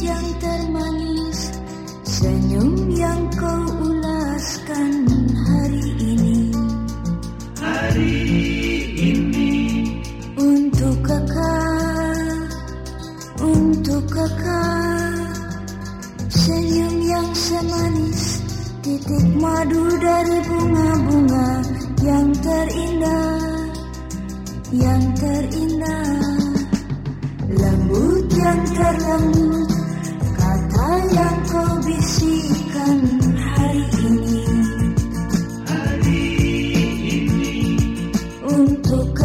yang termanis Senyum yang kau ulaskan hari ini. Hari ini. Untuk kekal Untuk kekal. Senyum yang semanis Titik madu dari bunga-bunga Yang terindah Yang terindah. Lembut yang terlembut Untuk